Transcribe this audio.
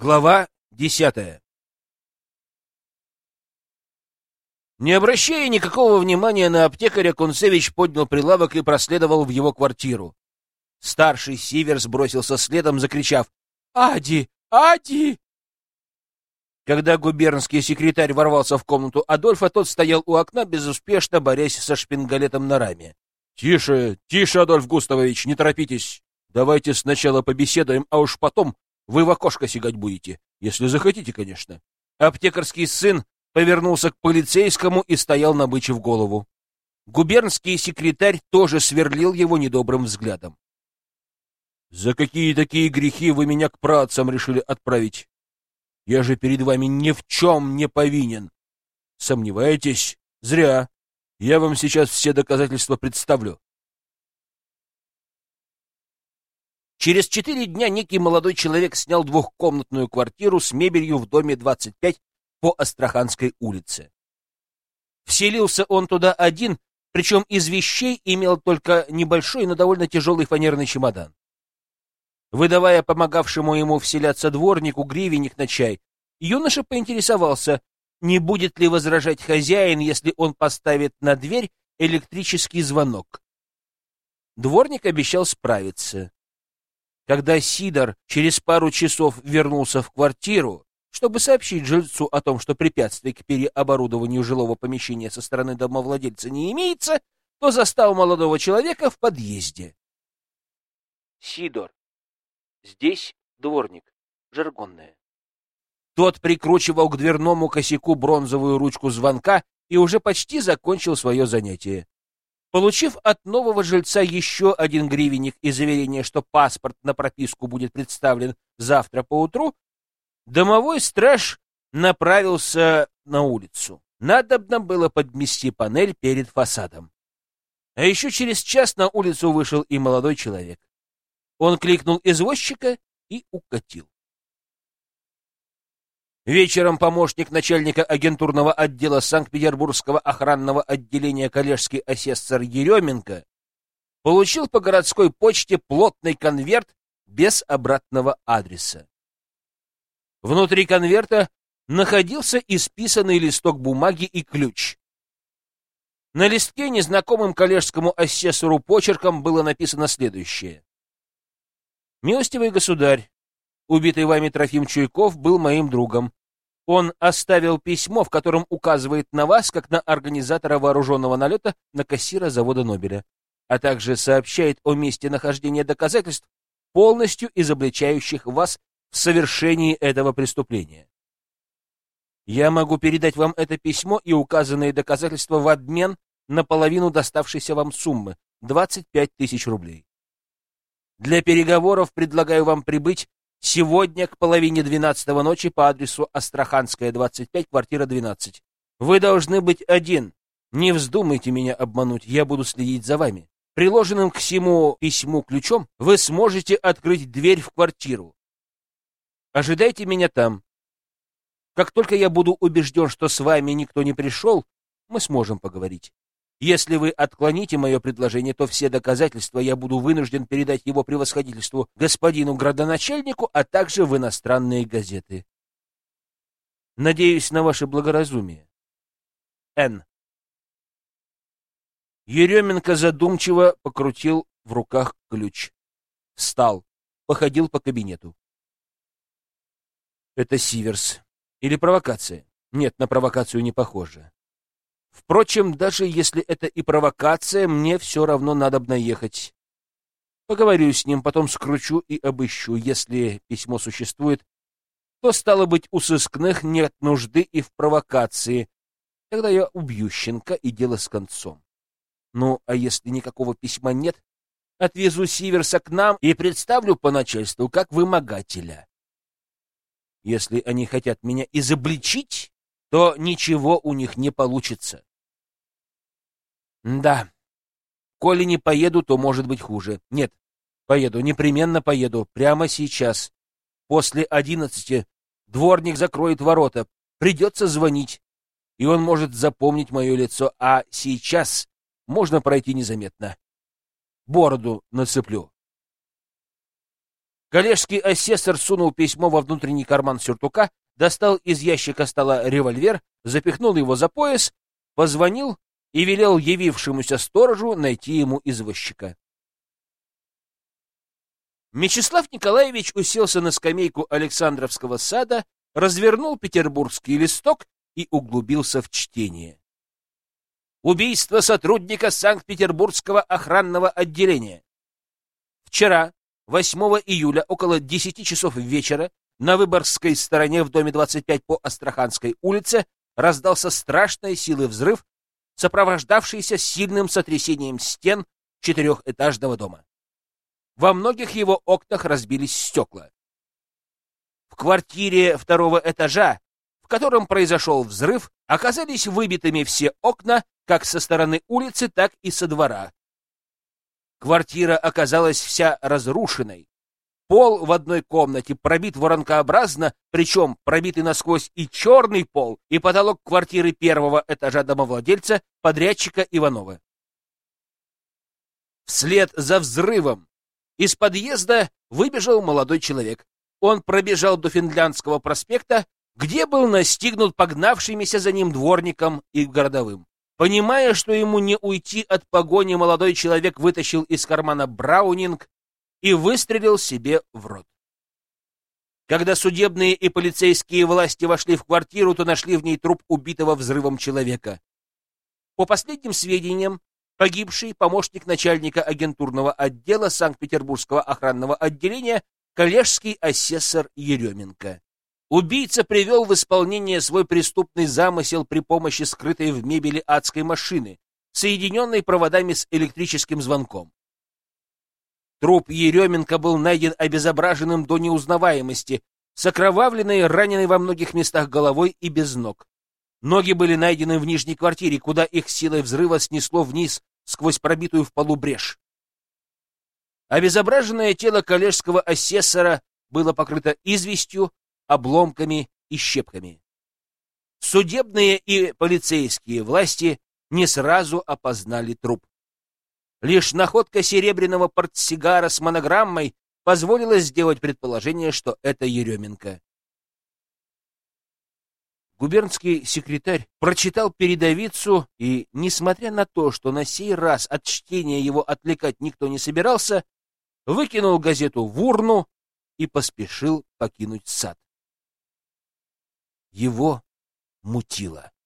Глава десятая Не обращая никакого внимания на аптекаря, Кунцевич поднял прилавок и проследовал в его квартиру. Старший Сиверс бросился следом, закричав «Ади! Ади!». Когда губернский секретарь ворвался в комнату Адольфа, тот стоял у окна, безуспешно борясь со шпингалетом на раме. — Тише, тише, Адольф Густавович, не торопитесь. Давайте сначала побеседуем, а уж потом вы в окошко сигать будете, если захотите, конечно. Аптекарский сын повернулся к полицейскому и стоял, набычив голову. Губернский секретарь тоже сверлил его недобрым взглядом. — За какие такие грехи вы меня к працам решили отправить? Я же перед вами ни в чем не повинен. Сомневаетесь? Зря. Я вам сейчас все доказательства представлю. Через четыре дня некий молодой человек снял двухкомнатную квартиру с мебелью в доме 25 по Астраханской улице. Вселился он туда один, причем из вещей имел только небольшой, но довольно тяжелый фанерный чемодан. Выдавая помогавшему ему вселяться дворнику гривенник на чай, юноша поинтересовался, не будет ли возражать хозяин, если он поставит на дверь электрический звонок. Дворник обещал справиться. Когда Сидор через пару часов вернулся в квартиру, чтобы сообщить жильцу о том, что препятствий к переоборудованию жилого помещения со стороны домовладельца не имеется, то застал молодого человека в подъезде. Сидор. Здесь дворник. Жаргонная. Тот прикручивал к дверному косяку бронзовую ручку звонка и уже почти закончил свое занятие. Получив от нового жильца еще один гривенник и заверение, что паспорт на прописку будет представлен завтра поутру, домовой страж направился на улицу. Надобно было подмести панель перед фасадом. А еще через час на улицу вышел и молодой человек. Он кликнул извозчика и укатил. Вечером помощник начальника агентурного отдела Санкт-Петербургского охранного отделения коллежский асессор Еременко получил по городской почте плотный конверт без обратного адреса. Внутри конверта находился исписанный листок бумаги и ключ. На листке незнакомым коллежскому асессору почерком было написано следующее. «Милостивый государь, Убитый вами Трофим Чуйков был моим другом. Он оставил письмо, в котором указывает на вас, как на организатора вооруженного налета на кассира завода Нобеля, а также сообщает о месте нахождения доказательств, полностью изобличающих вас в совершении этого преступления. Я могу передать вам это письмо и указанные доказательства в обмен на половину доставшейся вам суммы — 25 тысяч рублей. Для переговоров предлагаю вам прибыть Сегодня к половине двенадцатого ночи по адресу Астраханская, 25, квартира 12. Вы должны быть один. Не вздумайте меня обмануть, я буду следить за вами. Приложенным к всему письму ключом вы сможете открыть дверь в квартиру. Ожидайте меня там. Как только я буду убежден, что с вами никто не пришел, мы сможем поговорить. Если вы отклоните мое предложение, то все доказательства я буду вынужден передать его превосходительству господину градоначальнику, а также в иностранные газеты. Надеюсь на ваше благоразумие. Н. Еременко задумчиво покрутил в руках ключ. Встал, походил по кабинету. Это Сиверс. Или провокация? Нет, на провокацию не похоже. Впрочем, даже если это и провокация, мне все равно надо ехать. Поговорю с ним, потом скручу и обыщу. Если письмо существует, то, стало быть, у сыскных нет нужды и в провокации. Тогда я убью щенка и дело с концом. Ну, а если никакого письма нет, отвезу Сиверса к нам и представлю по начальству как вымогателя. Если они хотят меня изобличить, то ничего у них не получится. Да. Коли не поеду, то может быть хуже. Нет, поеду, непременно поеду, прямо сейчас. После одиннадцати дворник закроет ворота, придется звонить, и он может запомнить мое лицо, а сейчас можно пройти незаметно. Бороду нацеплю. Коллежский асессор сунул письмо во внутренний карман сюртука, достал из ящика стола револьвер, запихнул его за пояс, позвонил и велел явившемуся сторожу найти ему извозчика. Мечислав Николаевич уселся на скамейку Александровского сада, развернул петербургский листок и углубился в чтение. Убийство сотрудника Санкт-Петербургского охранного отделения. Вчера, 8 июля, около 10 часов вечера, на Выборгской стороне в доме 25 по Астраханской улице раздался страшной силы взрыв, сопровождавшийся сильным сотрясением стен четырехэтажного дома. Во многих его окнах разбились стекла. В квартире второго этажа, в котором произошел взрыв, оказались выбитыми все окна как со стороны улицы, так и со двора. Квартира оказалась вся разрушенной. Пол в одной комнате пробит воронкообразно, причем пробитый насквозь и черный пол, и потолок квартиры первого этажа домовладельца, подрядчика Иванова. Вслед за взрывом из подъезда выбежал молодой человек. Он пробежал до Финляндского проспекта, где был настигнут погнавшимися за ним дворником и городовым. Понимая, что ему не уйти от погони, молодой человек вытащил из кармана браунинг и выстрелил себе в рот. Когда судебные и полицейские власти вошли в квартиру, то нашли в ней труп убитого взрывом человека. По последним сведениям, погибший помощник начальника агентурного отдела Санкт-Петербургского охранного отделения коллежский асессор Еременко. Убийца привел в исполнение свой преступный замысел при помощи скрытой в мебели адской машины, соединенной проводами с электрическим звонком. Труп Еременко был найден обезображенным до неузнаваемости, с окровавленной, раненой во многих местах головой и без ног. Ноги были найдены в нижней квартире, куда их силой взрыва снесло вниз сквозь пробитую в полу брешь. Обезображенное тело коллежского асессора было покрыто известью, обломками и щепками. Судебные и полицейские власти не сразу опознали труп. Лишь находка серебряного портсигара с монограммой позволила сделать предположение, что это Еременко. Губернский секретарь прочитал передовицу и, несмотря на то, что на сей раз от чтения его отвлекать никто не собирался, выкинул газету в урну и поспешил покинуть сад. Его мутило.